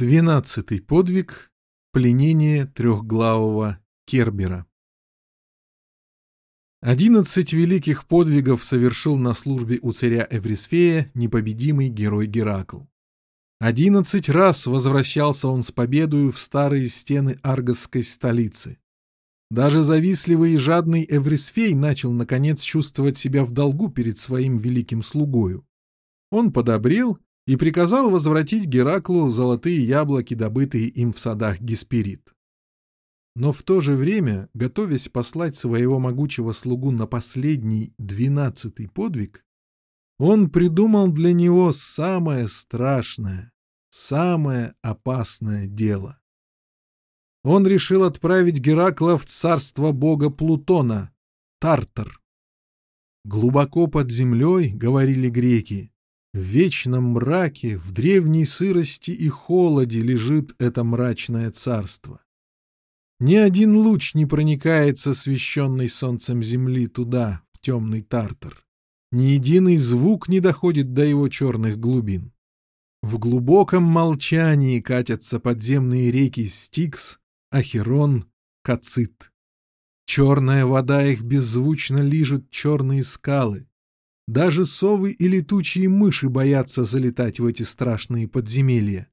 Двенадцатый подвиг. Пленение трехглавого Кербера. Одиннадцать великих подвигов совершил на службе у царя Эврисфея непобедимый герой Геракл. Одиннадцать раз возвращался он с победою в старые стены аргосской столицы. Даже завистливый и жадный Эврисфей начал, наконец, чувствовать себя в долгу перед своим великим слугою. Он подобрел и приказал возвратить Гераклу золотые яблоки, добытые им в садах Гесперид. Но в то же время, готовясь послать своего могучего слугу на последний, двенадцатый подвиг, он придумал для него самое страшное, самое опасное дело. Он решил отправить Геракла в царство бога Плутона, Тартар. Глубоко под землей, говорили греки, в вечном мраке, в древней сырости и холоде лежит это мрачное царство. Ни один луч не проникает со освещенной солнцем земли туда, в темный Тартар. Ни единый звук не доходит до его черных глубин. В глубоком молчании катятся подземные реки Стикс, Ахерон, Кацит. Черная вода их беззвучно лижет черные скалы. Даже совы и летучие мыши боятся залетать в эти страшные подземелья.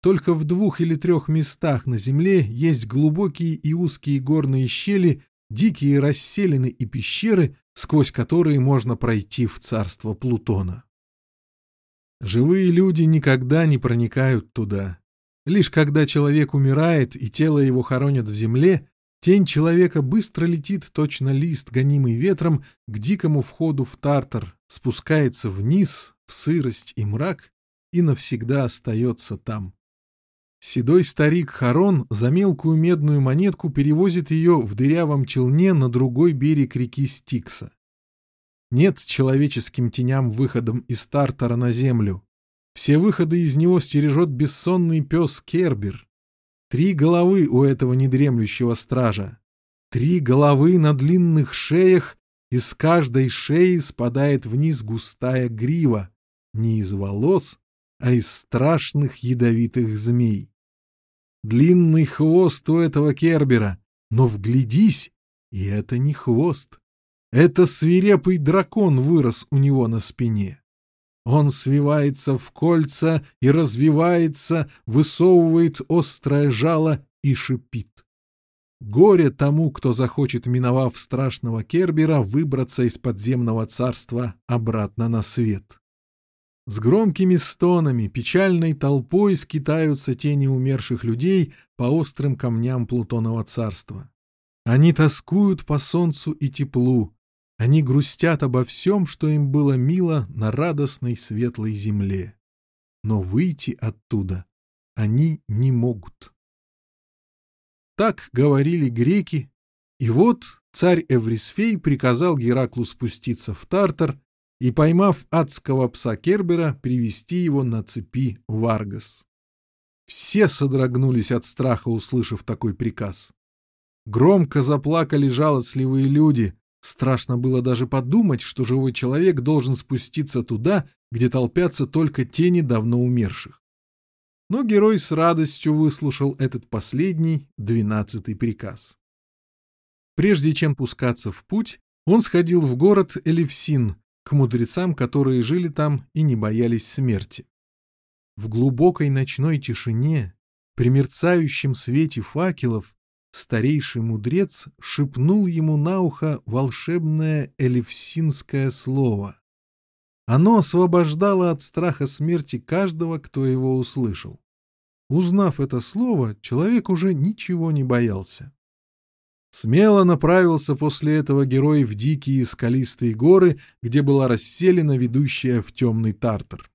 Только в двух или трех местах на земле есть глубокие и узкие горные щели, дикие расселины и пещеры, сквозь которые можно пройти в царство Плутона. Живые люди никогда не проникают туда. Лишь когда человек умирает и тело его хоронят в земле, Тень человека быстро летит, точно лист, гонимый ветром, к дикому входу в Тартар, спускается вниз, в сырость и мрак, и навсегда остается там. Седой старик Харон за мелкую медную монетку перевозит ее в дырявом челне на другой берег реки Стикса. Нет человеческим теням выходом из Тартара на землю. Все выходы из него стережет бессонный пес Кербер, Три головы у этого недремлющего стража. Три головы на длинных шеях, и с каждой шеи спадает вниз густая грива, не из волос, а из страшных ядовитых змей. Длинный хвост у этого кербера, но вглядись, и это не хвост. Это свирепый дракон вырос у него на спине. Он свивается в кольца и развивается, высовывает острое жало и шипит. Горе тому, кто захочет, миновав страшного Кербера, выбраться из подземного царства обратно на свет. С громкими стонами, печальной толпой скитаются тени умерших людей по острым камням Плутонова царства. Они тоскуют по солнцу и теплу, они грустят обо всем, что им было мило на радостной светлой земле. Но выйти оттуда они не могут. Так говорили греки, и вот царь Эврисфей приказал Гераклу спуститься в Тартар и, поймав адского пса Кербера, привести его на цепи в Аргас. Все содрогнулись от страха, услышав такой приказ. Громко заплакали жалостливые люди, Страшно было даже подумать, что живой человек должен спуститься туда, где толпятся только тени давно умерших. Но герой с радостью выслушал этот последний, двенадцатый приказ. Прежде чем пускаться в путь, он сходил в город Элевсин, к мудрецам, которые жили там и не боялись смерти. В глубокой ночной тишине, при мерцающем свете факелов, старейший мудрец шепнул ему на ухо волшебное элевсинское слово. Оно освобождало от страха смерти каждого, кто его услышал. Узнав это слово, человек уже ничего не боялся. Смело направился после этого герой в дикие скалистые горы, где была расселена ведущая в темный тартар.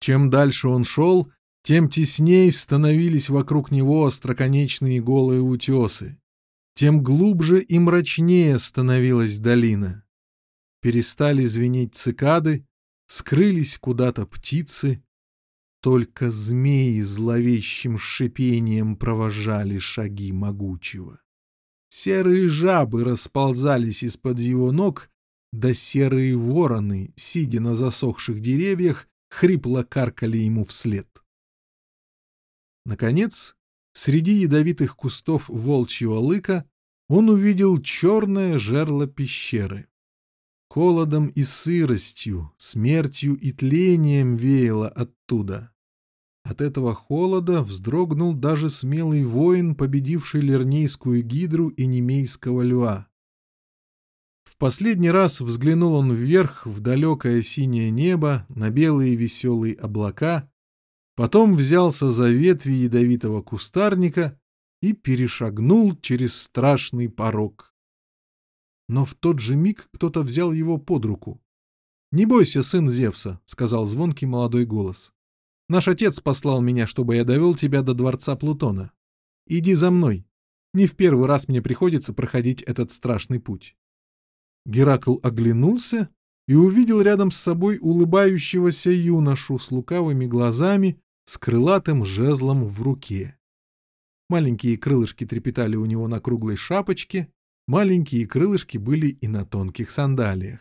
Чем дальше он шел, тем тесней становились вокруг него остроконечные голые утесы, тем глубже и мрачнее становилась долина. Перестали звенеть цикады, скрылись куда-то птицы, только змеи зловещим шипением провожали шаги могучего. Серые жабы расползались из-под его ног, да серые вороны, сидя на засохших деревьях, хрипло каркали ему вслед. Наконец, среди ядовитых кустов волчьего лыка он увидел черное жерло пещеры. Холодом и сыростью, смертью и тлением веяло оттуда. От этого холода вздрогнул даже смелый воин, победивший лернейскую гидру и немейского льва. В последний раз взглянул он вверх, в далекое синее небо, на белые веселые облака, Потом взялся за ветви ядовитого кустарника и перешагнул через страшный порог. Но в тот же миг кто-то взял его под руку. «Не бойся, сын Зевса», — сказал звонкий молодой голос. «Наш отец послал меня, чтобы я довел тебя до дворца Плутона. Иди за мной. Не в первый раз мне приходится проходить этот страшный путь». Геракл оглянулся и увидел рядом с собой улыбающегося юношу с лукавыми глазами с крылатым жезлом в руке. Маленькие крылышки трепетали у него на круглой шапочке, маленькие крылышки были и на тонких сандалиях.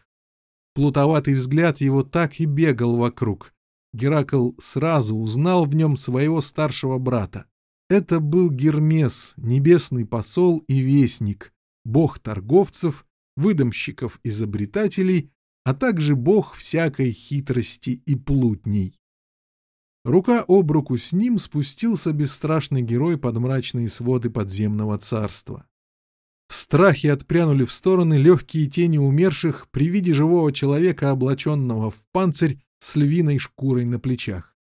Плутоватый взгляд его так и бегал вокруг. Геракл сразу узнал в нем своего старшего брата. Это был Гермес, небесный посол и вестник, бог торговцев, выдумщиков-изобретателей, а также бог всякой хитрости и плутней. Рука об руку с ним спустился бесстрашный герой под мрачные своды подземного царства. В страхе отпрянули в стороны легкие тени умерших при виде живого человека, облаченного в панцирь с львиной шкурой на плечах.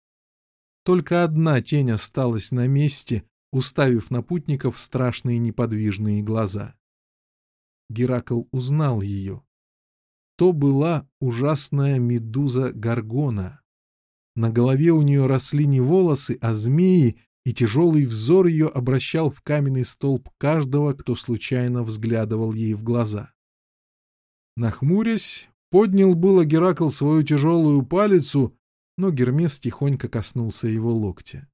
Только одна тень осталась на месте, уставив на путников страшные неподвижные глаза. Геракл узнал ее. То была ужасная медуза Гаргона. На голове у нее росли не волосы, а змеи, и тяжелый взор ее обращал в каменный столб каждого, кто случайно взглядывал ей в глаза. Нахмурясь, поднял было Геракл свою тяжелую палицу, но Гермес тихонько коснулся его локтя.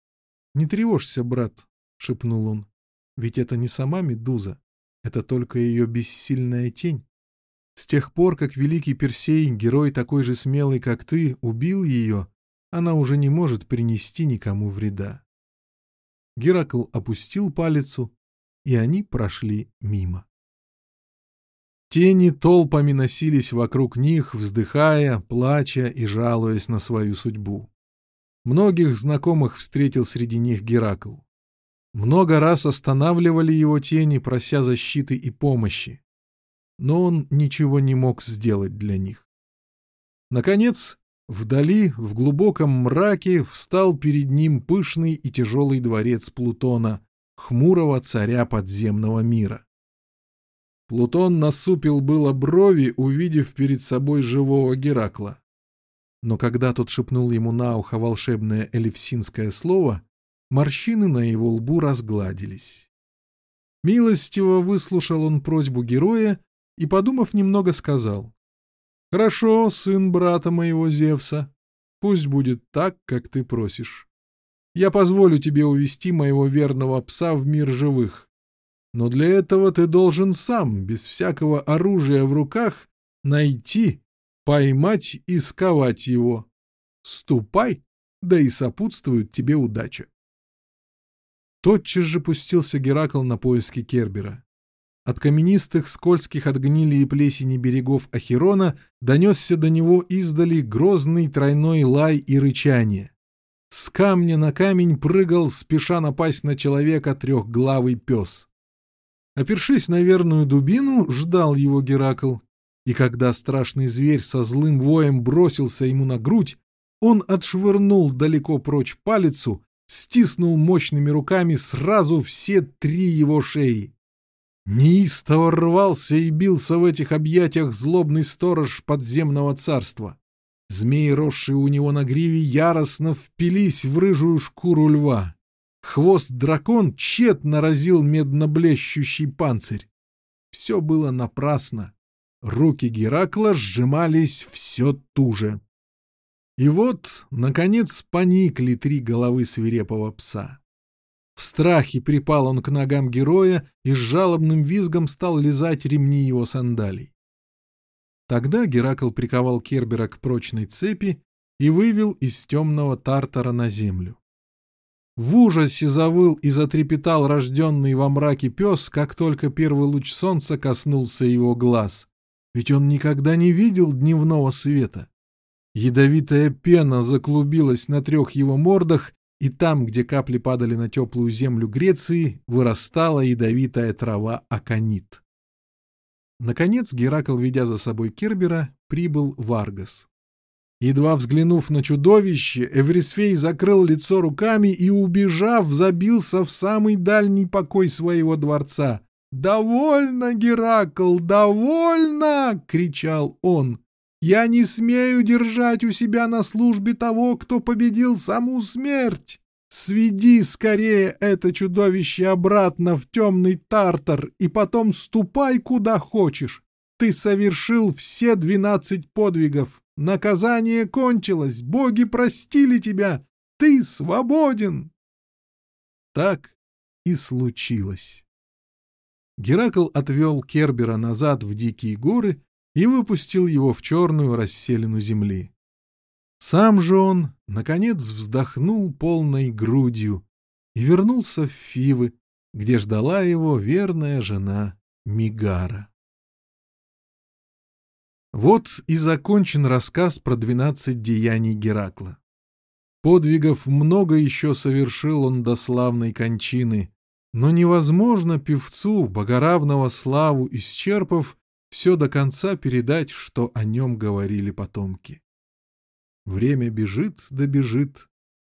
— Не тревожься, брат, — шепнул он, — ведь это не сама Медуза, это только ее бессильная тень. С тех пор, как великий Персей, герой такой же смелый, как ты, убил ее, она уже не может принести никому вреда. Геракл опустил палицу, и они прошли мимо. Тени толпами носились вокруг них, вздыхая, плача и жалуясь на свою судьбу. Многих знакомых встретил среди них Геракл. Много раз останавливали его тени, прося защиты и помощи но он ничего не мог сделать для них. Наконец, вдали, в глубоком мраке, встал перед ним пышный и тяжелый дворец Плутона, хмурого царя подземного мира. Плутон насупил было брови, увидев перед собой живого Геракла. Но когда тот шепнул ему на ухо волшебное элевсинское слово, морщины на его лбу разгладились. Милостиво выслушал он просьбу героя и, подумав немного, сказал. «Хорошо, сын брата моего Зевса, пусть будет так, как ты просишь. Я позволю тебе увести моего верного пса в мир живых, но для этого ты должен сам, без всякого оружия в руках, найти, поймать и сковать его. Ступай, да и сопутствует тебе удача». Тотчас же пустился Геракл на поиски Кербера. От каменистых, скользких от гнили и плесени берегов Ахирона донесся до него издали грозный тройной лай и рычание. С камня на камень прыгал, спеша напасть на человека трехглавый пес. Опершись на верную дубину, ждал его Геракл, и когда страшный зверь со злым воем бросился ему на грудь, он отшвырнул далеко прочь палицу, стиснул мощными руками сразу все три его шеи. Неистово рвался и бился в этих объятиях злобный сторож подземного царства. Змеи, росшие у него на гриве, яростно впились в рыжую шкуру льва. Хвост-дракон тщетно разил медноблещущий панцирь. Все было напрасно. Руки Геракла сжимались все туже. И вот, наконец, поникли три головы свирепого пса. В страхе припал он к ногам героя и с жалобным визгом стал лизать ремни его сандалий. Тогда Геракл приковал Кербера к прочной цепи и вывел из темного Тартара на землю. В ужасе завыл и затрепетал рожденный во мраке пес, как только первый луч солнца коснулся его глаз, ведь он никогда не видел дневного света. Ядовитая пена заклубилась на трех его мордах, и там, где капли падали на теплую землю Греции, вырастала ядовитая трава аконит. Наконец Геракл, ведя за собой Кербера, прибыл в Аргос. Едва взглянув на чудовище, Эврисфей закрыл лицо руками и, убежав, забился в самый дальний покой своего дворца. «Довольно, Геракл, довольно!» — кричал он. Я не смею держать у себя на службе того, кто победил саму смерть. Сведи скорее это чудовище обратно в темный тартар и потом ступай куда хочешь. Ты совершил все двенадцать подвигов. Наказание кончилось, боги простили тебя. Ты свободен. Так и случилось. Геракл отвел Кербера назад в дикие горы и выпустил его в черную расселину земли. Сам же он, наконец, вздохнул полной грудью и вернулся в Фивы, где ждала его верная жена Мигара. Вот и закончен рассказ про двенадцать деяний Геракла. Подвигов много еще совершил он до славной кончины, но невозможно певцу, богоравного славу исчерпав, все до конца передать, что о нем говорили потомки. Время бежит да бежит,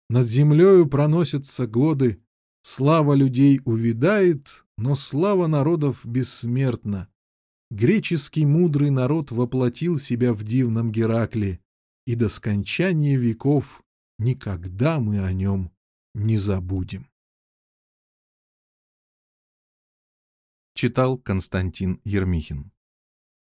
над землею проносятся годы, слава людей увядает, но слава народов бессмертна. Греческий мудрый народ воплотил себя в дивном Геракле, и до скончания веков никогда мы о нем не забудем. Читал Константин Ермихин